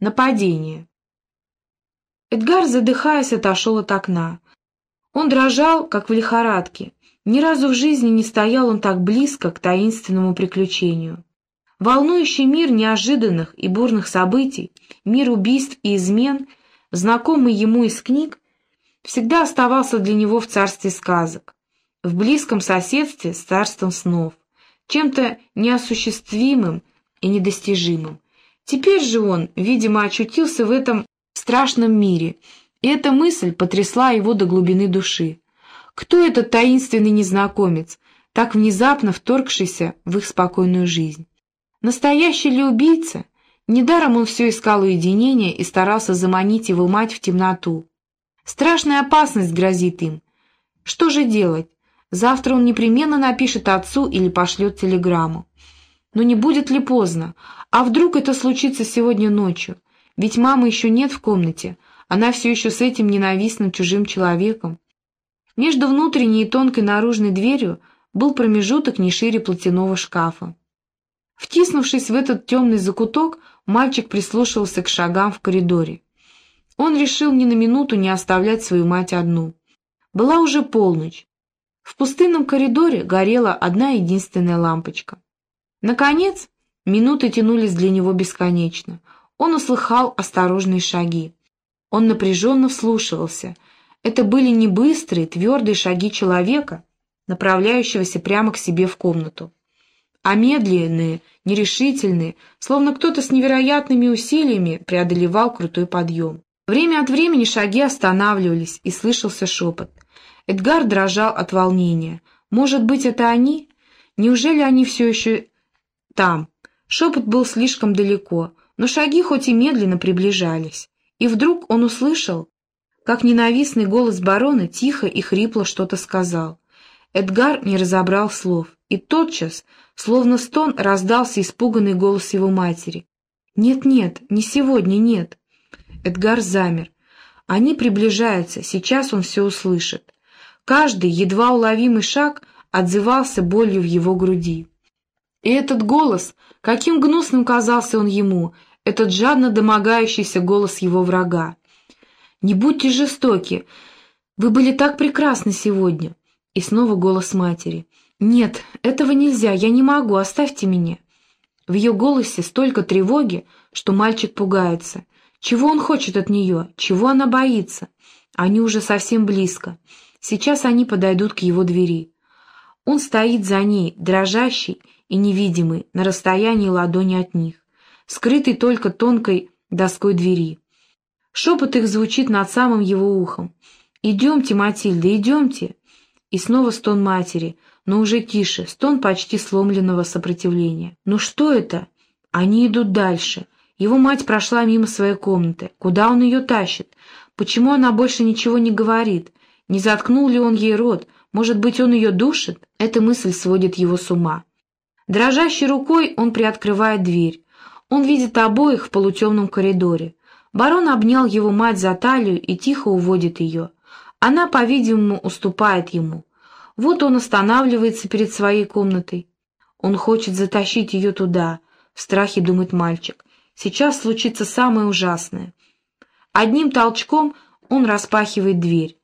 Нападение. Эдгар, задыхаясь, отошел от окна. Он дрожал, как в лихорадке. Ни разу в жизни не стоял он так близко к таинственному приключению. Волнующий мир неожиданных и бурных событий, мир убийств и измен, знакомый ему из книг, всегда оставался для него в царстве сказок, в близком соседстве с царством снов, чем-то неосуществимым и недостижимым. Теперь же он, видимо, очутился в этом страшном мире, и эта мысль потрясла его до глубины души. Кто этот таинственный незнакомец, так внезапно вторгшийся в их спокойную жизнь? Настоящий ли убийца? Недаром он все искал уединения и старался заманить его мать в темноту. Страшная опасность грозит им. Что же делать? Завтра он непременно напишет отцу или пошлет телеграмму. Но не будет ли поздно? А вдруг это случится сегодня ночью? Ведь мамы еще нет в комнате, она все еще с этим ненавистным чужим человеком. Между внутренней и тонкой наружной дверью был промежуток не шире платяного шкафа. Втиснувшись в этот темный закуток, мальчик прислушивался к шагам в коридоре. Он решил ни на минуту не оставлять свою мать одну. Была уже полночь. В пустынном коридоре горела одна единственная лампочка. Наконец, минуты тянулись для него бесконечно. Он услыхал осторожные шаги. Он напряженно вслушивался. Это были не быстрые, твердые шаги человека, направляющегося прямо к себе в комнату, а медленные, нерешительные, словно кто-то с невероятными усилиями преодолевал крутой подъем. Время от времени шаги останавливались, и слышался шепот. Эдгар дрожал от волнения. «Может быть, это они? Неужели они все еще там. Шепот был слишком далеко, но шаги хоть и медленно приближались. И вдруг он услышал, как ненавистный голос барона тихо и хрипло что-то сказал. Эдгар не разобрал слов, и тотчас, словно стон, раздался испуганный голос его матери. «Нет-нет, не сегодня, нет». Эдгар замер. Они приближаются, сейчас он все услышит. Каждый едва уловимый шаг отзывался болью в его груди. И этот голос, каким гнусным казался он ему, этот жадно домогающийся голос его врага. «Не будьте жестоки! Вы были так прекрасны сегодня!» И снова голос матери. «Нет, этого нельзя, я не могу, оставьте меня!» В ее голосе столько тревоги, что мальчик пугается. Чего он хочет от нее? Чего она боится? Они уже совсем близко. Сейчас они подойдут к его двери. Он стоит за ней, дрожащий и невидимый, на расстоянии ладони от них, скрытый только тонкой доской двери. Шепот их звучит над самым его ухом. «Идемте, Матильда, идемте!» И снова стон матери, но уже тише, стон почти сломленного сопротивления. «Ну что это?» Они идут дальше. Его мать прошла мимо своей комнаты. Куда он ее тащит? Почему она больше ничего не говорит? Не заткнул ли он ей рот? Может быть, он ее душит? Эта мысль сводит его с ума. Дрожащей рукой он приоткрывает дверь. Он видит обоих в полутемном коридоре. Барон обнял его мать за талию и тихо уводит ее. Она, по-видимому, уступает ему. Вот он останавливается перед своей комнатой. Он хочет затащить ее туда, в страхе думает мальчик. Сейчас случится самое ужасное. Одним толчком он распахивает дверь.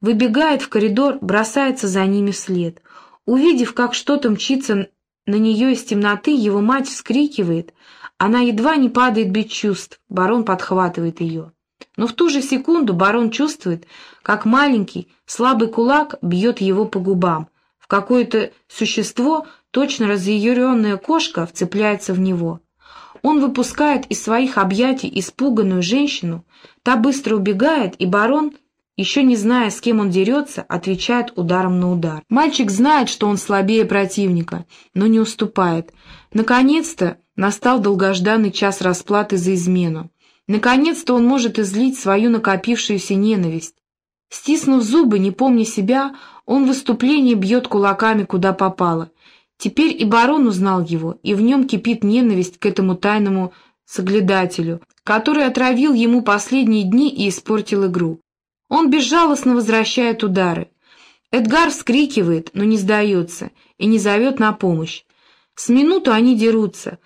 Выбегает в коридор, бросается за ними вслед. Увидев, как что-то мчится на нее из темноты его мать вскрикивает. Она едва не падает без чувств. Барон подхватывает ее. Но в ту же секунду барон чувствует, как маленький, слабый кулак бьет его по губам. В какое-то существо, точно разъяренная кошка, вцепляется в него. Он выпускает из своих объятий испуганную женщину, та быстро убегает, и барон еще не зная, с кем он дерется, отвечает ударом на удар. Мальчик знает, что он слабее противника, но не уступает. Наконец-то настал долгожданный час расплаты за измену. Наконец-то он может излить свою накопившуюся ненависть. Стиснув зубы, не помня себя, он в выступлении бьет кулаками, куда попало. Теперь и барон узнал его, и в нем кипит ненависть к этому тайному соглядателю, который отравил ему последние дни и испортил игру. Он безжалостно возвращает удары. Эдгар вскрикивает, но не сдается и не зовет на помощь. С минуту они дерутся,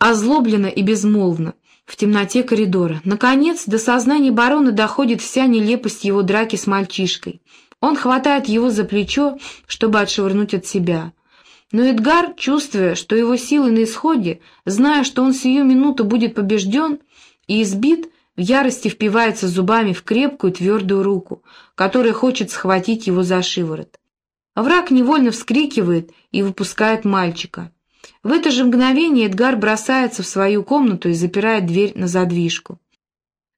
озлобленно и безмолвно. в темноте коридора. Наконец, до сознания барона доходит вся нелепость его драки с мальчишкой. Он хватает его за плечо, чтобы отшвырнуть от себя. Но Эдгар, чувствуя, что его силы на исходе, зная, что он сию минуту будет побежден и избит, в ярости впивается зубами в крепкую твердую руку, которая хочет схватить его за шиворот. Враг невольно вскрикивает и выпускает мальчика. В это же мгновение Эдгар бросается в свою комнату и запирает дверь на задвижку.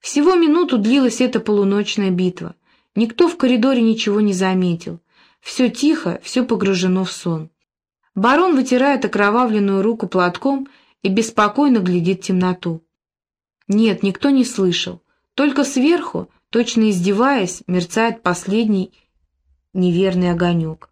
Всего минуту длилась эта полуночная битва. Никто в коридоре ничего не заметил. Все тихо, все погружено в сон. Барон вытирает окровавленную руку платком и беспокойно глядит в темноту. Нет, никто не слышал. Только сверху, точно издеваясь, мерцает последний неверный огонек.